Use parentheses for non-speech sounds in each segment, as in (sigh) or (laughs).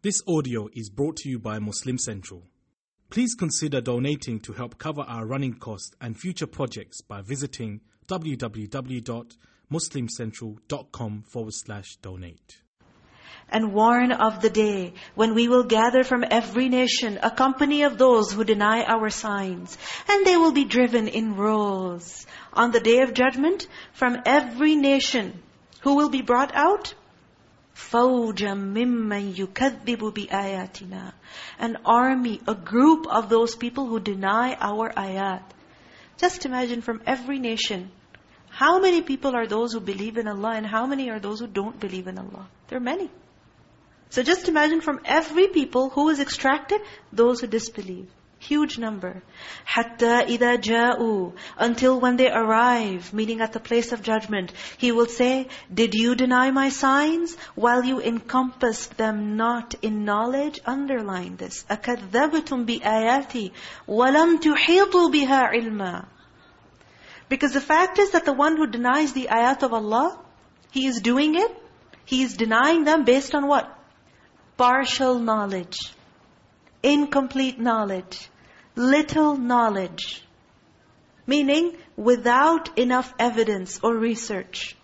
This audio is brought to you by Muslim Central. Please consider donating to help cover our running costs and future projects by visiting www.muslimcentral.com forward slash donate. And warn of the day when we will gather from every nation a company of those who deny our signs. And they will be driven in rows. On the day of judgment, from every nation, who will be brought out? فَوْجًا مِمَّنْ يُكَذِّبُ بِآيَاتِنَا An army, a group of those people who deny our ayat. Just imagine from every nation, how many people are those who believe in Allah and how many are those who don't believe in Allah? There are many. So just imagine from every people who is extracted, those who disbelieve. Huge number. حَتَّى إِذَا جَاءُوا Until when they arrive, meaning at the place of judgment, He will say, Did you deny my signs? While you encompassed them not in knowledge, underline this. أَكَذَّبْتُمْ بِآيَاتِ وَلَمْ تُحِيطُوا بِهَا عِلْمًا Because the fact is that the one who denies the ayat of Allah, he is doing it, he is denying them based on what? Partial knowledge incomplete knowledge, little knowledge. Meaning, without enough evidence or research.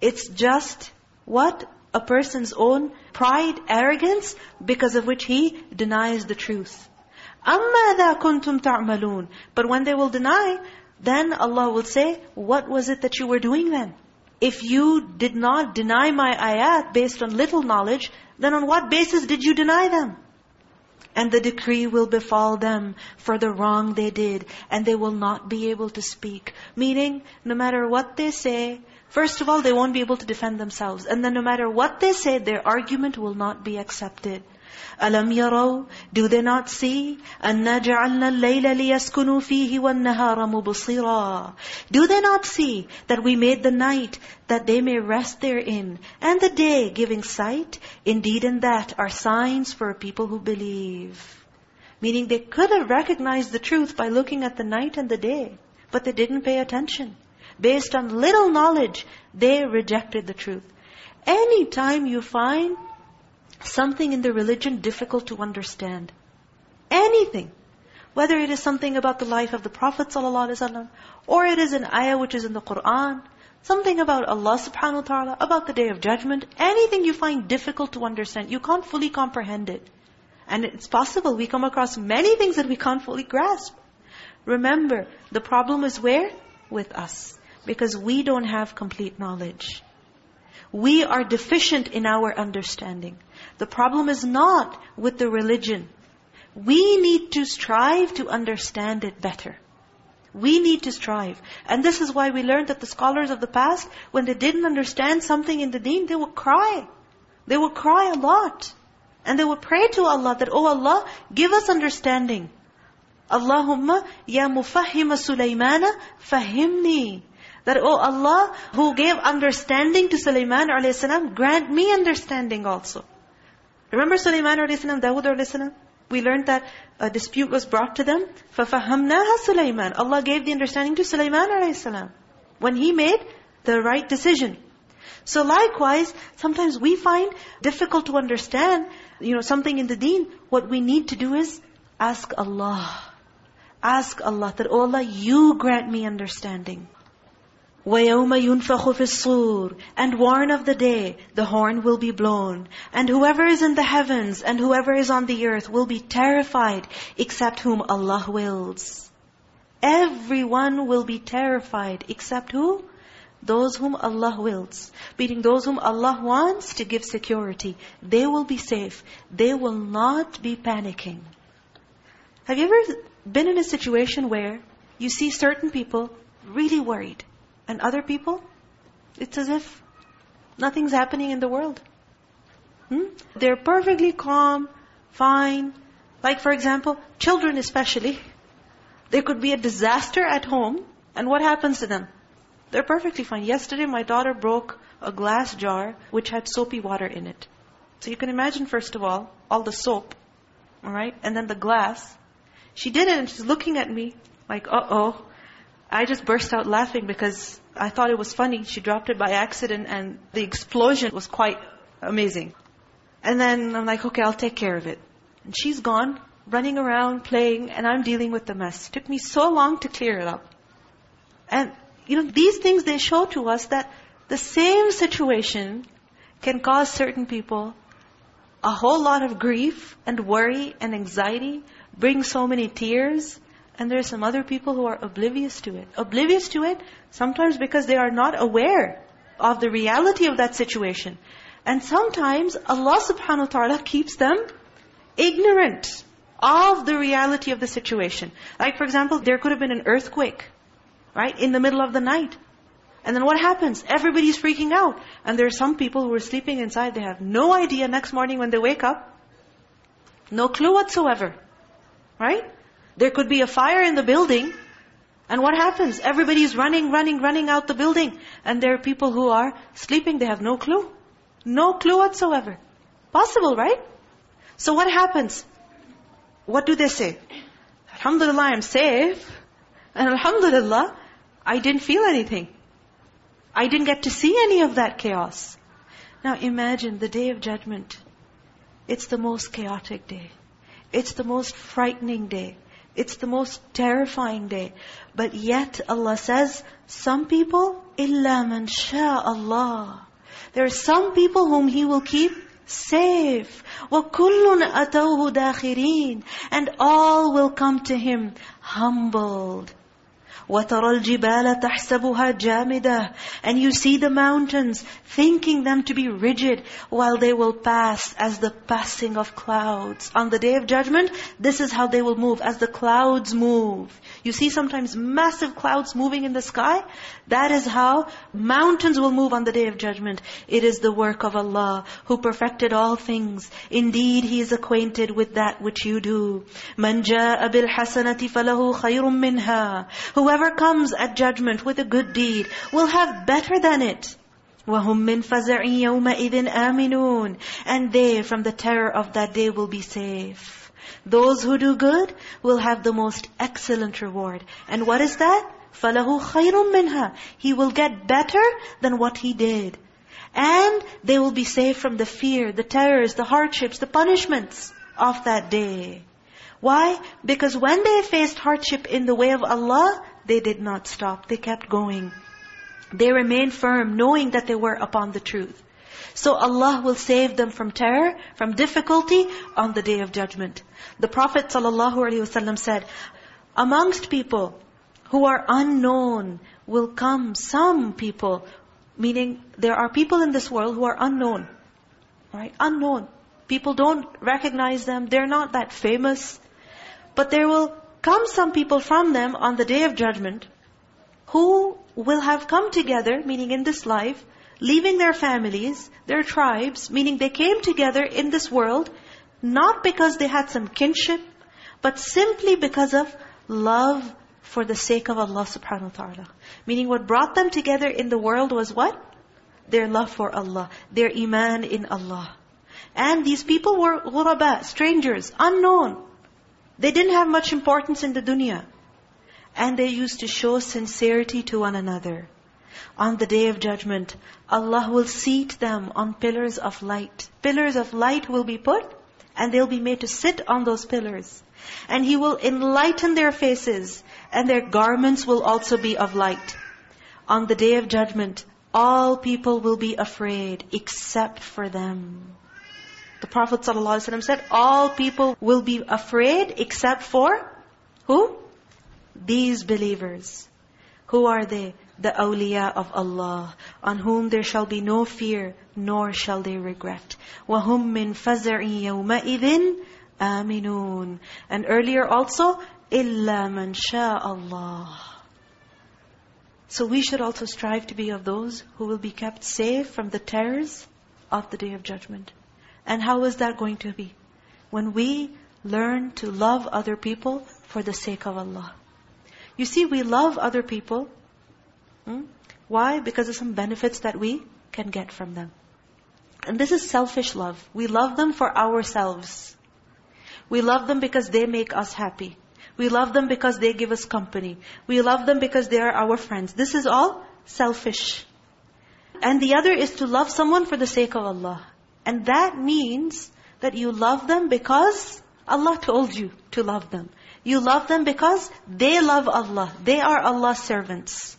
It's just, what? A person's own pride, arrogance, because of which he denies the truth. أَمَّا كُنْتُمْ تَعْمَلُونَ But when they will deny, then Allah will say, what was it that you were doing then? If you did not deny my ayat based on little knowledge, then on what basis did you deny them? And the decree will befall them for the wrong they did. And they will not be able to speak. Meaning, no matter what they say, first of all, they won't be able to defend themselves. And then no matter what they say, their argument will not be accepted. أَلَمْ يَرَوْا Do they not see? أَنَّا جَعَلْنَا اللَّيْلَ لِيَسْكُنُوا فِيهِ وَالنَّهَارَ مُبْصِرًا Do they not see that we made the night that they may rest therein, and the day giving sight? Indeed in that are signs for people who believe. Meaning they could have recognized the truth by looking at the night and the day, but they didn't pay attention. Based on little knowledge, they rejected the truth. Any time you find something in the religion difficult to understand. Anything. Whether it is something about the life of the Prophet ﷺ, or it is an ayah which is in the Qur'an, something about Allah subhanahu wa ta'ala, about the Day of Judgment, anything you find difficult to understand, you can't fully comprehend it. And it's possible we come across many things that we can't fully grasp. Remember, the problem is where? With us. Because we don't have complete knowledge. We are deficient in our understanding. The problem is not with the religion. We need to strive to understand it better. We need to strive. And this is why we learned that the scholars of the past, when they didn't understand something in the deen, they would cry. They would cry a lot. And they would pray to Allah that, Oh Allah, give us understanding. Allahumma ya mufahhima Sulaymana fahimni. That, oh Allah, who gave understanding to Sulaiman a.s., grant me understanding also. Remember Sulaiman a.s., Dawood a.s.? We learned that a dispute was brought to them. فَفَهَمْنَاهَا Sulaiman. Allah gave the understanding to Sulaiman a.s. When he made the right decision. So likewise, sometimes we find difficult to understand, you know, something in the deen. What we need to do is ask Allah. Ask Allah that, oh Allah, you grant me understanding. وَيَوْمَ يُنْفَخُ فِي الصُّورِ And warn of the day, the horn will be blown. And whoever is in the heavens and whoever is on the earth will be terrified, except whom Allah wills. Everyone will be terrified, except who? Those whom Allah wills. Meaning those whom Allah wants to give security. They will be safe. They will not be panicking. Have you ever been in a situation where you see certain people really worried? And other people, it's as if nothing's happening in the world. Hmm? They're perfectly calm, fine. Like for example, children especially. There could be a disaster at home, and what happens to them? They're perfectly fine. Yesterday my daughter broke a glass jar which had soapy water in it. So you can imagine first of all, all the soap, all right? And then the glass. She did it and she's looking at me like, uh-oh, I just burst out laughing because I thought it was funny. She dropped it by accident and the explosion was quite amazing. And then I'm like, okay, I'll take care of it. And she's gone, running around, playing, and I'm dealing with the mess. It took me so long to clear it up. And, you know, these things, they show to us that the same situation can cause certain people a whole lot of grief and worry and anxiety, bring so many tears, and there are some other people who are oblivious to it. Oblivious to it, sometimes because they are not aware of the reality of that situation. And sometimes Allah subhanahu wa ta'ala keeps them ignorant of the reality of the situation. Like for example, there could have been an earthquake, right, in the middle of the night. And then what happens? Everybody's freaking out. And there are some people who are sleeping inside, they have no idea next morning when they wake up. No clue whatsoever. Right? There could be a fire in the building, and what happens? Everybody's running, running, running out the building. And there are people who are sleeping, they have no clue. No clue whatsoever. Possible, right? So what happens? What do they say? Alhamdulillah, I'm safe. And Alhamdulillah, I didn't feel anything. I didn't get to see any of that chaos. Now imagine the day of judgment. It's the most chaotic day. It's the most frightening day. It's the most terrifying day. But yet Allah says, some people, إِلَّا مَنْ شَاءَ اللَّهِ There are some people whom He will keep safe. وَكُلٌّ أَتَوْهُ دَاخِرِينَ And all will come to Him humbled. وَتَرَى الْجِبَالَ تَحْسَبُهَا جَامِدَةً And you see the mountains, thinking them to be rigid, while they will pass as the passing of clouds. On the Day of Judgment, this is how they will move, as the clouds move. You see sometimes massive clouds moving in the sky? That is how mountains will move on the Day of Judgment. It is the work of Allah, who perfected all things. Indeed, He is acquainted with that which you do. مَنْ جَاءَ بِالْحَسَنَةِ فَلَهُ خَيْرٌ مِّنْهَا Whoever Whoever comes at judgment with a good deed will have better than it. وَهُمْ مِنْ فَزَعٍ يَوْمَئِذٍ آمِنُونَ And they from the terror of that day will be safe. Those who do good will have the most excellent reward. And what is that? فَلَهُ خَيْرٌ مِّنْهَا He will get better than what he did. And they will be safe from the fear, the terrors, the hardships, the punishments of that day. Why? Because when they faced hardship in the way of Allah, they did not stop. They kept going. They remained firm, knowing that they were upon the truth. So Allah will save them from terror, from difficulty on the Day of Judgment. The Prophet ﷺ said, amongst people who are unknown will come some people, meaning there are people in this world who are unknown. Right? Unknown. People don't recognize them. They're not that famous. But there will come some people from them on the day of judgment who will have come together, meaning in this life, leaving their families, their tribes, meaning they came together in this world, not because they had some kinship, but simply because of love for the sake of Allah subhanahu wa ta'ala. Meaning what brought them together in the world was what? Their love for Allah, their iman in Allah. And these people were ghuraba, strangers, unknown. They didn't have much importance in the dunya. And they used to show sincerity to one another. On the Day of Judgment, Allah will seat them on pillars of light. Pillars of light will be put, and they'll be made to sit on those pillars. And He will enlighten their faces, and their garments will also be of light. On the Day of Judgment, all people will be afraid, except for them. The Prophet ﷺ said, all people will be afraid except for who? These believers. Who are they? The awliya of Allah, on whom there shall be no fear, nor shall they regret. وَهُمْ مِنْ فَزَعٍ يَوْمَئِذٍ آمِنُونَ And earlier also, إِلَّا مَنْ شَاءَ اللَّهِ So we should also strive to be of those who will be kept safe from the terrors of the Day of Judgment. And how is that going to be? When we learn to love other people for the sake of Allah. You see, we love other people. Hmm? Why? Because of some benefits that we can get from them. And this is selfish love. We love them for ourselves. We love them because they make us happy. We love them because they give us company. We love them because they are our friends. This is all selfish. And the other is to love someone for the sake of Allah. And that means that you love them because Allah told you to love them. You love them because they love Allah. They are Allah's servants.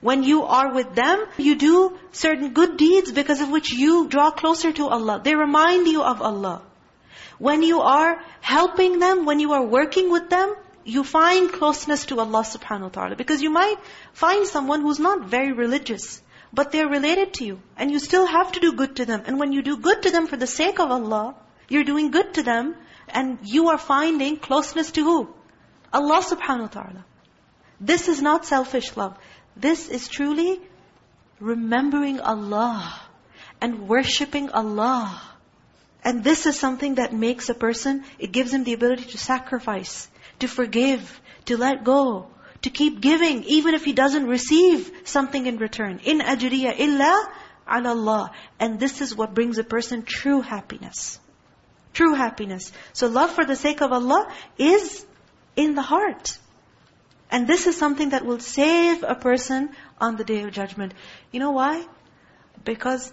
When you are with them, you do certain good deeds because of which you draw closer to Allah. They remind you of Allah. When you are helping them, when you are working with them, you find closeness to Allah subhanahu wa ta'ala. Because you might find someone who's not very religious, but they're related to you. And you still have to do good to them. And when you do good to them for the sake of Allah, you're doing good to them, and you are finding closeness to who? Allah subhanahu wa ta'ala. This is not selfish love. This is truly remembering Allah and worshipping Allah. And this is something that makes a person, it gives him the ability to sacrifice, to forgive, to let go, to keep giving, even if he doesn't receive something in return. In ajriya illa ala Allah. And this is what brings a person true happiness. True happiness. So love for the sake of Allah is in the heart. And this is something that will save a person on the Day of Judgment. You know why? Because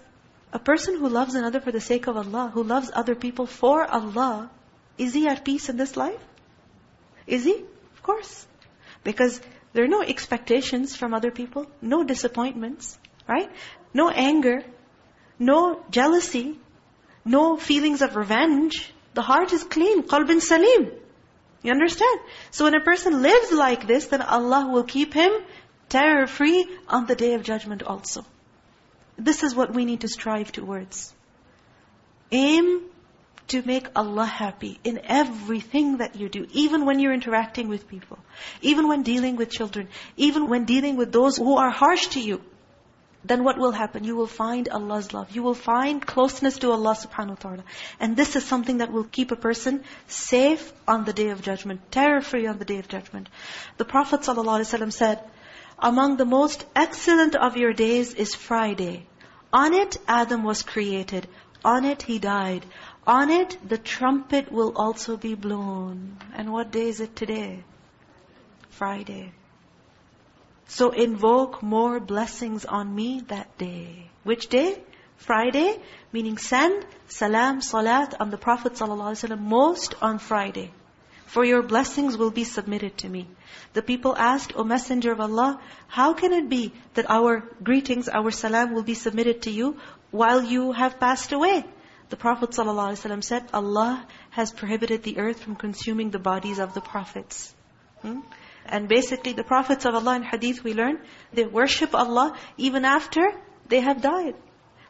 a person who loves another for the sake of Allah, who loves other people for Allah, is he at peace in this life? Is he? Of course. Because there are no expectations from other people, no disappointments, right? No anger, no jealousy, no feelings of revenge. The heart is clean, qalbin salim. You understand? So when a person lives like this, then Allah will keep him terror-free on the Day of Judgment also. This is what we need to strive towards. Aim to make Allah happy in everything that you do. Even when you're interacting with people. Even when dealing with children. Even when dealing with those who are harsh to you. Then what will happen? You will find Allah's love. You will find closeness to Allah subhanahu wa ta'ala. And this is something that will keep a person safe on the Day of Judgment. Terror-free on the Day of Judgment. The Prophet ﷺ said, Among the most excellent of your days is Friday. On it, Adam was created. On it, he died. On it, the trumpet will also be blown. And what day is it today? Friday. So invoke more blessings on me that day. Which day? Friday, meaning send salam, salat on the Prophet ﷺ most on Friday. For your blessings will be submitted to me. The people asked, O Messenger of Allah, how can it be that our greetings, our salam will be submitted to you while you have passed away? The Prophet ﷺ said, Allah has prohibited the earth from consuming the bodies of the prophets. Hmm? And basically the prophets of Allah in hadith we learn, they worship Allah even after they have died.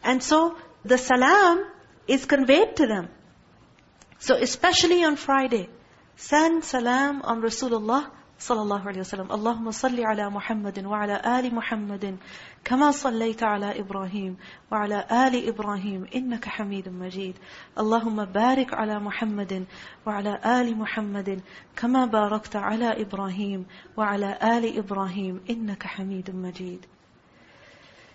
And so the salam is conveyed to them. So especially on Friday, send salam on Rasulullah صلى الله عليه وسلم. اللهم صل على محمد وعلى آل محمد كما صليت على إبراهيم وعلى آل إبراهيم إنك حميد مجيد. اللهم بارك على محمد وعلى آل محمد كما باركت على إبراهيم وعلى آل إبراهيم إنك حميد مجيد.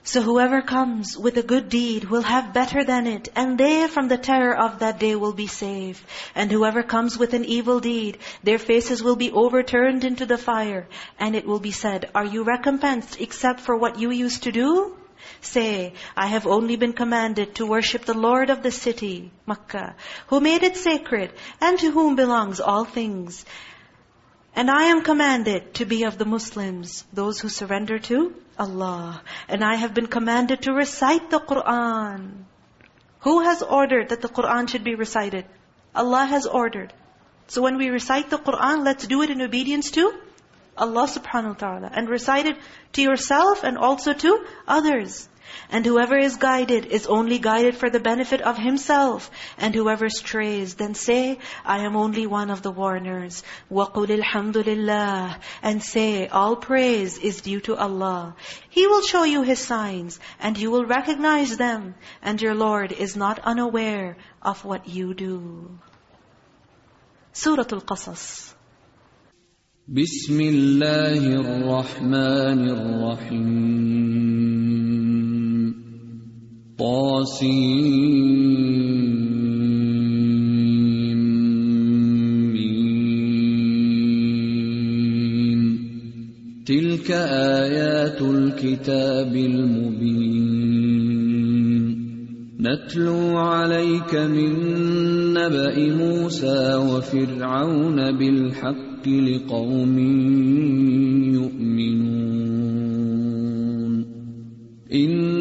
So whoever comes with a good deed will have better than it, and they from the terror of that day will be saved. And whoever comes with an evil deed, their faces will be overturned into the fire. And it will be said, Are you recompensed except for what you used to do? Say, I have only been commanded to worship the Lord of the city, Makkah, who made it sacred, and to whom belongs all things. And I am commanded to be of the Muslims, those who surrender to Allah. And I have been commanded to recite the Qur'an. Who has ordered that the Qur'an should be recited? Allah has ordered. So when we recite the Qur'an, let's do it in obedience to Allah subhanahu wa ta'ala. And recite it to yourself and also to others. And whoever is guided is only guided for the benefit of himself. And whoever strays, then say, I am only one of the warners. وَقُلِ الْحَمْدُ لِلَّهِ And say, all praise is due to Allah. He will show you His signs, and you will recognize them. And your Lord is not unaware of what you do. Surah Al-Qasas. بسم الله الرحمن الرحيم طاسيم تلك آيات الكتاب المبين. نتلو عليك من نبأ موسى وفرعون بالحق لقوم يؤمنون. إن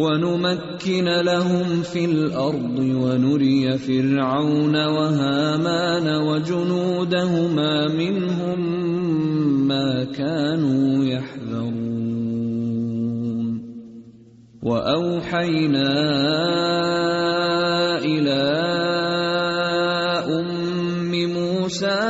ونمكن لهم في الأرض ونري فرعون وهامان وجنودهما منهم ما كانوا يحذرون. وأوحينا إلى أم موسى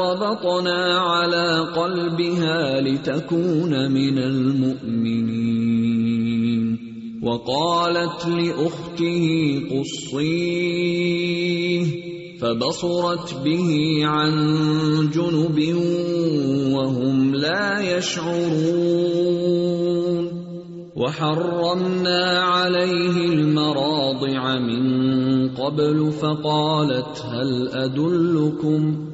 ربطنا على قلبها لتكون من المؤمنين وقالت لأخته قصيه فبصرت به عن جنب وهم لا يشعرون وحرمنا عليه المراضع من قبل فقالت هل أدلكم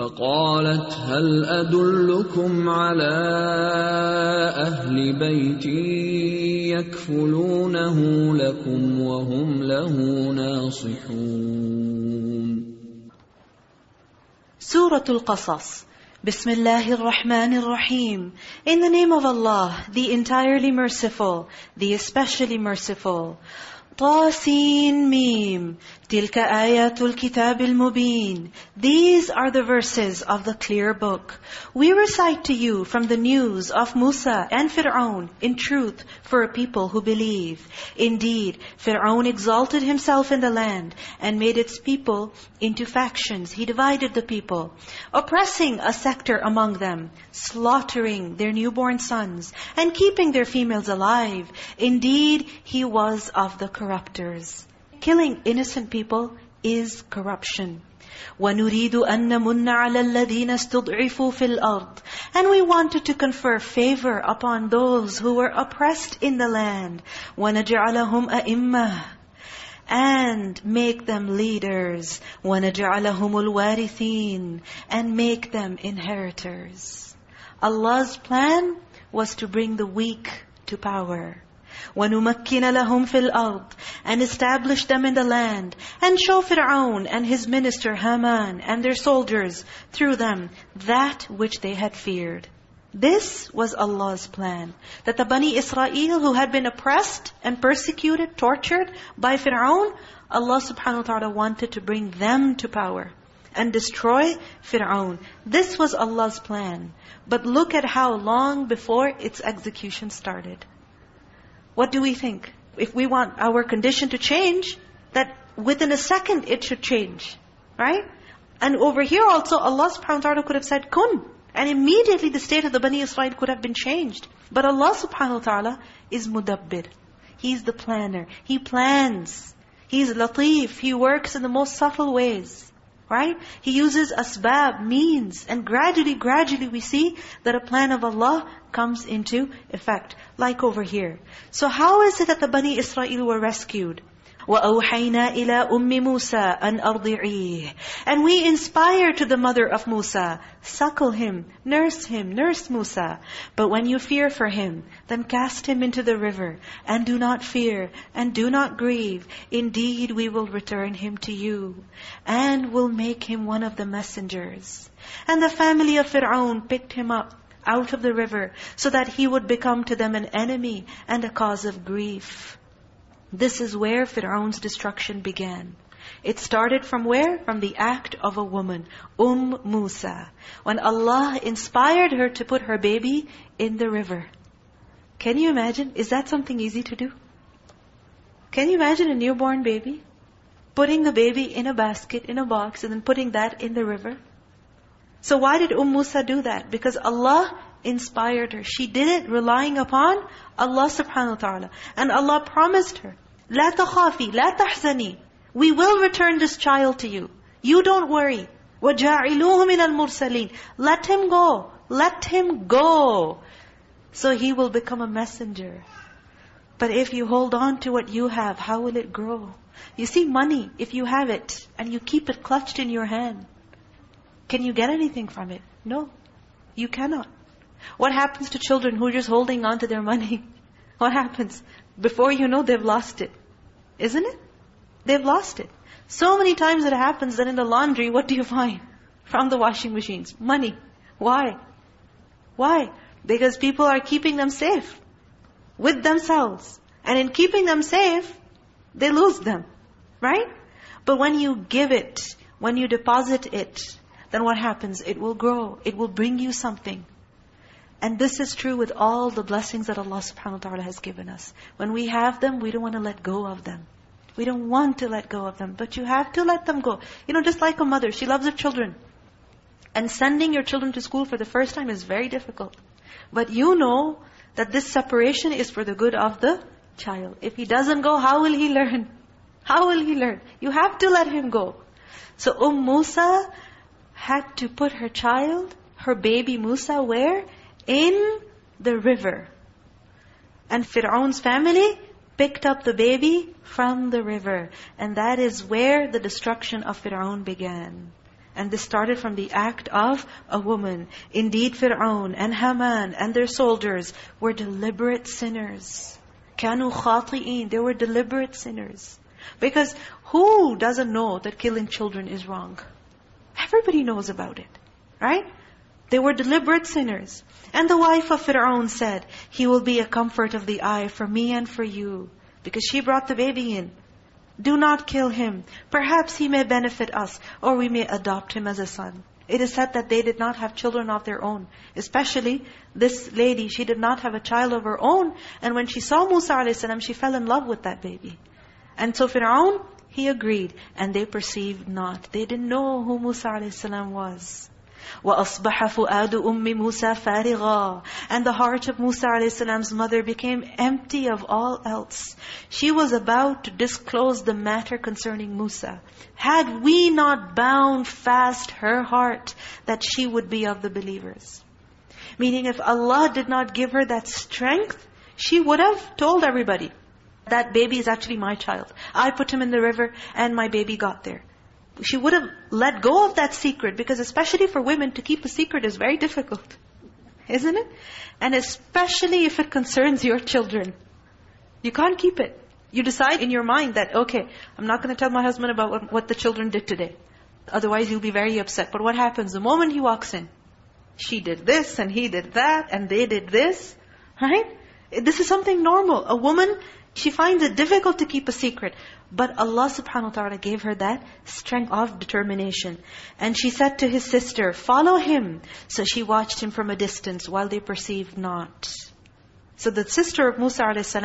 فقالت هل أدلكم على أهل بيتي يكفلونه لكم وهم له ناصحون؟ سورة القصص. بسم الله الرحمن الرحيم. In the name of Allah, the entirely merciful, the especially merciful. طاسين ميم تلك آيات الكتاب المبين These are the verses of the clear book. We recite to you from the news of Musa and Fir'aun in truth for a people who believe. Indeed, Fir'aun exalted himself in the land and made its people into factions. He divided the people, oppressing a sector among them, slaughtering their newborn sons and keeping their females alive. Indeed, he was of the corruptors. Killing innocent people is corruption. وَنُرِيدُ أَن نَمُنَّ عَلَى الَّذِينَ اسْتُضْعِفُوا فِي الْأَرْضِ And we wanted to confer favor upon those who were oppressed in the land. وَنَجْعَلَهُمْ أَئِمَّةً And make them leaders. وَنَجْعَلَهُمُ الْوَارِثِينَ And make them inheritors. Allah's plan was to bring the weak to power. وَنُمَكِّنَ لَهُمْ فِي الْأَرْضِ And establish them in the land. And show Fir'aun and his minister Haman and their soldiers through them that which they had feared. This was Allah's plan. That the Bani Israel who had been oppressed and persecuted, tortured by Fir'aun, Allah subhanahu wa ta'ala wanted to bring them to power and destroy Fir'aun. This was Allah's plan. But look at how long before its execution started. What do we think? If we want our condition to change, that within a second it should change. Right? And over here also, Allah subhanahu wa ta'ala could have said, kun. And immediately the state of the Bani Israel could have been changed. But Allah subhanahu wa ta'ala is mudabbir. He's the planner. He plans. He's latif. He works in the most subtle ways. Right? He uses asbab, means. And gradually, gradually we see that a plan of Allah comes into effect. Like over here. So how is it that the Bani Israel were rescued? وَأَوْحَيْنَا إِلَىٰ أُمِّ مُوسَىٰ أَنْ أَرْضِعِيهِ And we inspire to the mother of Musa, suckle him, nurse him, nurse Musa. But when you fear for him, then cast him into the river, and do not fear, and do not grieve. Indeed, we will return him to you, and will make him one of the messengers. And the family of Fir'aun picked him up out of the river, so that he would become to them an enemy and a cause of grief. This is where Fir'aun's destruction began. It started from where? From the act of a woman, Umm Musa. When Allah inspired her to put her baby in the river. Can you imagine? Is that something easy to do? Can you imagine a newborn baby? Putting the baby in a basket, in a box, and then putting that in the river? So why did Umm Musa do that? Because Allah inspired her. She did it relying upon Allah subhanahu wa ta'ala. And Allah promised her, لا تخافي, لا تحزني. We will return this child to you. You don't worry. وَجَاعِلُوهُ مِنَ الْمُرْسَلِينَ Let him go. Let him go. So he will become a messenger. But if you hold on to what you have, how will it grow? You see, money, if you have it, and you keep it clutched in your hand, can you get anything from it? No. You cannot. What happens to children who are just holding on to their money? (laughs) What happens? Before you know, they've lost it. Isn't it? They've lost it. So many times it happens that in the laundry, what do you find? (laughs) From the washing machines. Money. Why? Why? Because people are keeping them safe. With themselves. And in keeping them safe, they lose them. Right? But when you give it, when you deposit it, then what happens? It will grow. It will bring you something. And this is true with all the blessings that Allah subhanahu wa ta'ala has given us. When we have them, we don't want to let go of them. We don't want to let go of them. But you have to let them go. You know, just like a mother, she loves her children. And sending your children to school for the first time is very difficult. But you know that this separation is for the good of the child. If he doesn't go, how will he learn? How will he learn? You have to let him go. So Umm Musa had to put her child, her baby Musa, where? In the river. And Fir'aun's family picked up the baby from the river. And that is where the destruction of Fir'aun began. And this started from the act of a woman. Indeed, Fir'aun and Haman and their soldiers were deliberate sinners. كَانُوا خَاطِئِينَ They were deliberate sinners. Because who doesn't know that killing children is wrong? Everybody knows about it. Right? They were deliberate sinners. And the wife of Fir'aun said, He will be a comfort of the eye for me and for you. Because she brought the baby in. Do not kill him. Perhaps he may benefit us, or we may adopt him as a son. It is said that they did not have children of their own. Especially this lady, she did not have a child of her own. And when she saw Musa a.s., she fell in love with that baby. And so Fir'aun, he agreed. And they perceived not. They didn't know who Musa a.s. was. وَأَصْبَحَ فُؤَادُ أُمِّ مُوسَى فَارِغًا And the heart of Musa a.s.'s mother became empty of all else. She was about to disclose the matter concerning Musa. Had we not bound fast her heart, that she would be of the believers. Meaning if Allah did not give her that strength, she would have told everybody, that baby is actually my child. I put him in the river and my baby got there she would have let go of that secret because especially for women to keep a secret is very difficult. Isn't it? And especially if it concerns your children. You can't keep it. You decide in your mind that, okay, I'm not going to tell my husband about what, what the children did today. Otherwise he'll be very upset. But what happens? The moment he walks in, she did this and he did that and they did this. Right? This is something normal. A woman, she finds it difficult to keep a secret. But Allah subhanahu wa ta'ala gave her that strength of determination. And she said to his sister, follow him. So she watched him from a distance while they perceived not. So the sister of Musa a.s.,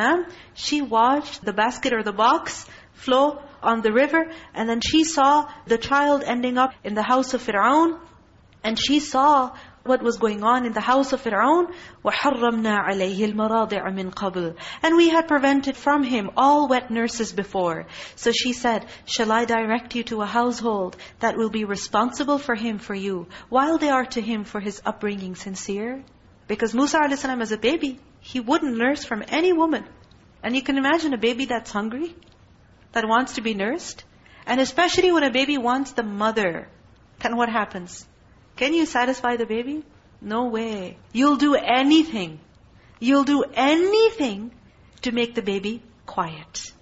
she watched the basket or the box flow on the river. And then she saw the child ending up in the house of Fir'aun. And she saw what was going on in the house of Fir'aun. وَحَرَّمْنَا عَلَيْهِ الْمَرَاضِعَ مِنْ قَبْلِ And we had prevented from him all wet nurses before. So she said, shall I direct you to a household that will be responsible for him for you, while they are to him for his upbringing sincere? Because Musa a.s. as a baby, he wouldn't nurse from any woman. And you can imagine a baby that's hungry, that wants to be nursed. And especially when a baby wants the mother, then what happens? Can you satisfy the baby? No way. You'll do anything. You'll do anything to make the baby quiet.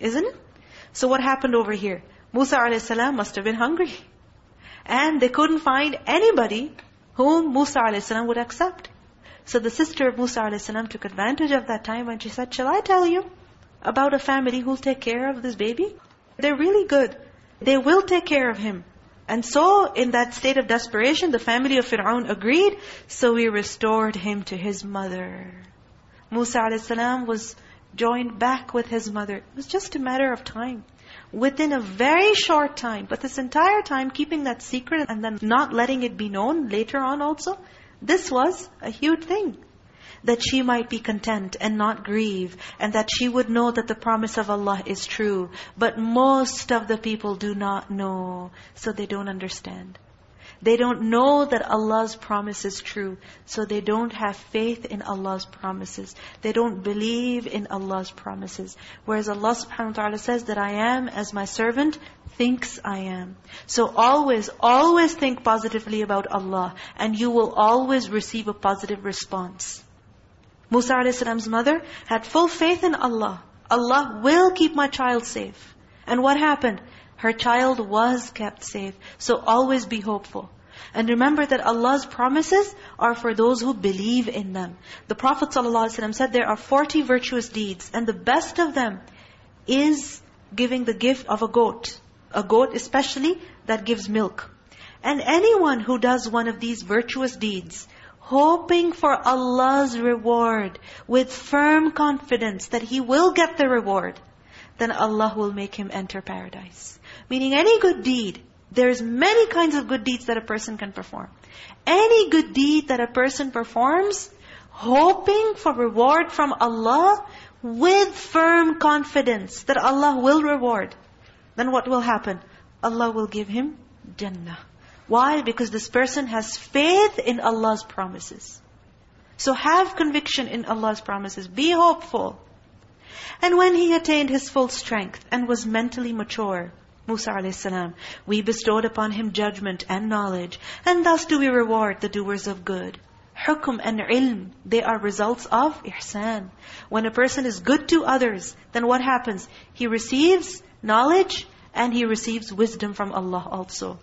Isn't it? So what happened over here? Musa a.s. must have been hungry. And they couldn't find anybody whom Musa a.s. would accept. So the sister of Musa a.s. took advantage of that time and she said, Shall I tell you about a family who'll take care of this baby? They're really good. They will take care of him. And so, in that state of desperation, the family of Fir'aun agreed. So we restored him to his mother. Musa a.s. was joined back with his mother. It was just a matter of time. Within a very short time. But this entire time, keeping that secret and then not letting it be known later on also, this was a huge thing that she might be content and not grieve, and that she would know that the promise of Allah is true. But most of the people do not know, so they don't understand. They don't know that Allah's promise is true, so they don't have faith in Allah's promises. They don't believe in Allah's promises. Whereas Allah subhanahu wa ta'ala says that I am as my servant thinks I am. So always, always think positively about Allah, and you will always receive a positive response. Musa a.s.'s mother had full faith in Allah. Allah will keep my child safe. And what happened? Her child was kept safe. So always be hopeful. And remember that Allah's promises are for those who believe in them. The Prophet ﷺ said there are 40 virtuous deeds. And the best of them is giving the gift of a goat. A goat especially that gives milk. And anyone who does one of these virtuous deeds, hoping for Allah's reward with firm confidence that he will get the reward, then Allah will make him enter paradise. Meaning any good deed, there's many kinds of good deeds that a person can perform. Any good deed that a person performs, hoping for reward from Allah, with firm confidence that Allah will reward, then what will happen? Allah will give him Jannah. Why? Because this person has faith in Allah's promises. So have conviction in Allah's promises. Be hopeful. And when he attained his full strength and was mentally mature, Musa a.s., we bestowed upon him judgment and knowledge. And thus do we reward the doers of good. Hukum and ilm, they are results of ihsan. When a person is good to others, then what happens? He receives knowledge and he receives wisdom from Allah also.